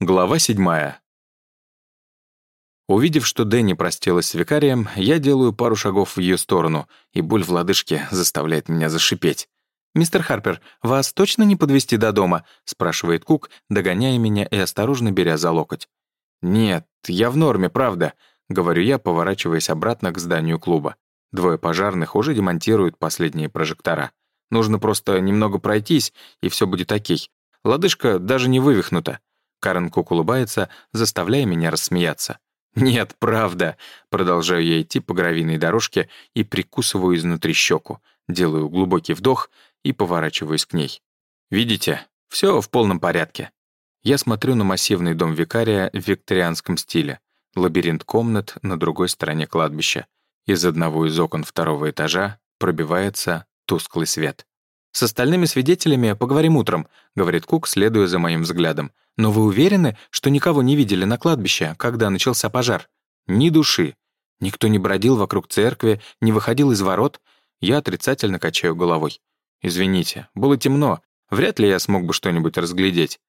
Глава седьмая. Увидев, что Дэнни простилась с викарием, я делаю пару шагов в ее сторону, и боль в лодыжке заставляет меня зашипеть. «Мистер Харпер, вас точно не подвести до дома?» — спрашивает Кук, догоняя меня и осторожно беря за локоть. «Нет, я в норме, правда», — говорю я, поворачиваясь обратно к зданию клуба. Двое пожарных уже демонтируют последние прожектора. Нужно просто немного пройтись, и все будет окей. Лодыжка даже не вывихнута. Карен Кук улыбается, заставляя меня рассмеяться. «Нет, правда!» Продолжаю я идти по гравийной дорожке и прикусываю изнутри щеку, делаю глубокий вдох и поворачиваюсь к ней. «Видите? Все в полном порядке». Я смотрю на массивный дом викария в викторианском стиле. Лабиринт комнат на другой стороне кладбища. Из одного из окон второго этажа пробивается тусклый свет. «С остальными свидетелями поговорим утром», — говорит Кук, следуя за моим взглядом. «Но вы уверены, что никого не видели на кладбище, когда начался пожар?» «Ни души. Никто не бродил вокруг церкви, не выходил из ворот». Я отрицательно качаю головой. «Извините, было темно. Вряд ли я смог бы что-нибудь разглядеть».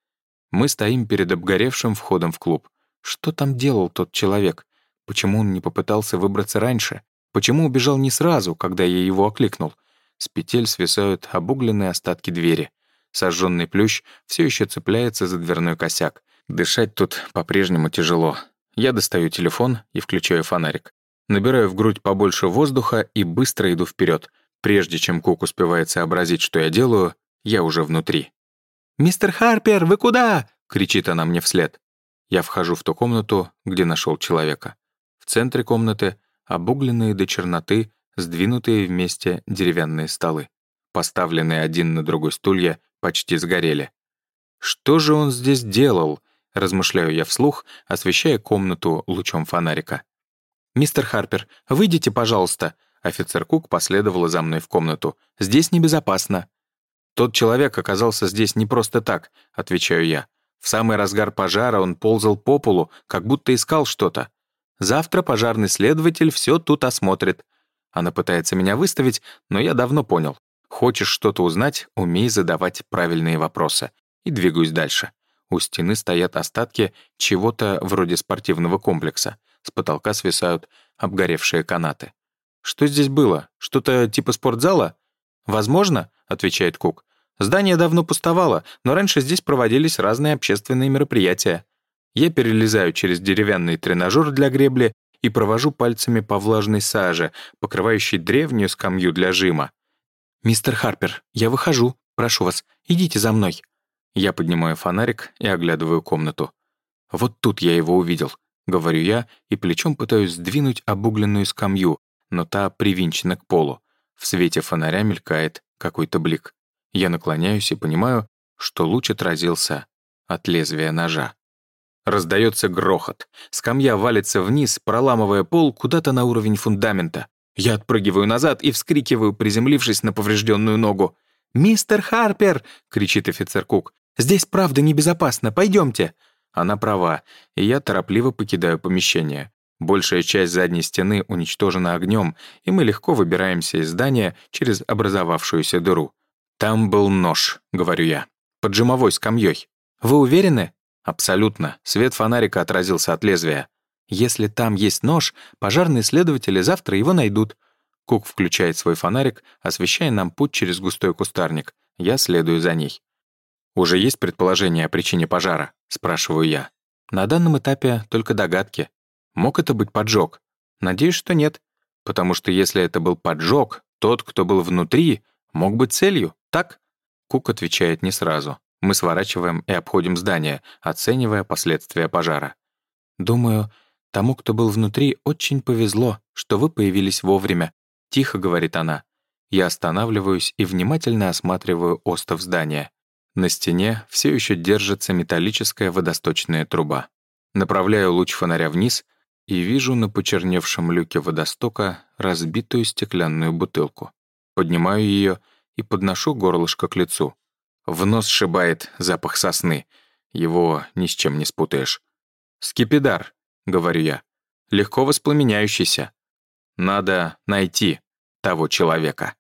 Мы стоим перед обгоревшим входом в клуб. Что там делал тот человек? Почему он не попытался выбраться раньше? Почему убежал не сразу, когда я его окликнул? С петель свисают обугленные остатки двери. Сожженный плющ все еще цепляется за дверной косяк. Дышать тут по-прежнему тяжело. Я достаю телефон и включаю фонарик. Набираю в грудь побольше воздуха и быстро иду вперед. Прежде чем Кук успевает сообразить, что я делаю, я уже внутри. «Мистер Харпер, вы куда?» — кричит она мне вслед. Я вхожу в ту комнату, где нашел человека. В центре комнаты обугленные до черноты сдвинутые вместе деревянные столы. Поставленные один на другой стулья почти сгорели. «Что же он здесь делал?» — размышляю я вслух, освещая комнату лучом фонарика. «Мистер Харпер, выйдите, пожалуйста!» Офицер Кук последовала за мной в комнату. «Здесь небезопасно». «Тот человек оказался здесь не просто так», — отвечаю я. В самый разгар пожара он ползал по полу, как будто искал что-то. Завтра пожарный следователь все тут осмотрит. Она пытается меня выставить, но я давно понял. Хочешь что-то узнать, умей задавать правильные вопросы. И двигаюсь дальше. У стены стоят остатки чего-то вроде спортивного комплекса. С потолка свисают обгоревшие канаты. «Что здесь было? Что-то типа спортзала?» «Возможно», — отвечает Кук. «Здание давно пустовало, но раньше здесь проводились разные общественные мероприятия. Я перелезаю через деревянный тренажер для гребли и провожу пальцами по влажной саже, покрывающей древнюю скамью для жима. «Мистер Харпер, я выхожу. Прошу вас, идите за мной». Я поднимаю фонарик и оглядываю комнату. «Вот тут я его увидел», — говорю я, и плечом пытаюсь сдвинуть обугленную скамью, но та привинчена к полу. В свете фонаря мелькает какой-то блик. Я наклоняюсь и понимаю, что луч отразился от лезвия ножа. Раздается грохот. Скамья валится вниз, проламывая пол куда-то на уровень фундамента. Я отпрыгиваю назад и вскрикиваю, приземлившись на поврежденную ногу. «Мистер Харпер!» — кричит офицер Кук. «Здесь правда небезопасно, пойдемте!» Она права, и я торопливо покидаю помещение. Большая часть задней стены уничтожена огнем, и мы легко выбираемся из здания через образовавшуюся дыру. «Там был нож», — говорю я, — «поджимовой скамьей. Вы уверены?» Абсолютно. Свет фонарика отразился от лезвия. Если там есть нож, пожарные следователи завтра его найдут. Кук включает свой фонарик, освещая нам путь через густой кустарник. Я следую за ней. «Уже есть предположение о причине пожара?» — спрашиваю я. На данном этапе только догадки. Мог это быть поджог? Надеюсь, что нет. Потому что если это был поджог, тот, кто был внутри, мог быть целью, так? Кук отвечает не сразу. Мы сворачиваем и обходим здание, оценивая последствия пожара. «Думаю, тому, кто был внутри, очень повезло, что вы появились вовремя», — тихо говорит она. Я останавливаюсь и внимательно осматриваю остов здания. На стене все еще держится металлическая водосточная труба. Направляю луч фонаря вниз и вижу на почерневшем люке водостока разбитую стеклянную бутылку. Поднимаю ее и подношу горлышко к лицу. В нос сшибает запах сосны. Его ни с чем не спутаешь. «Скипидар», — говорю я, — «легко воспламеняющийся. Надо найти того человека».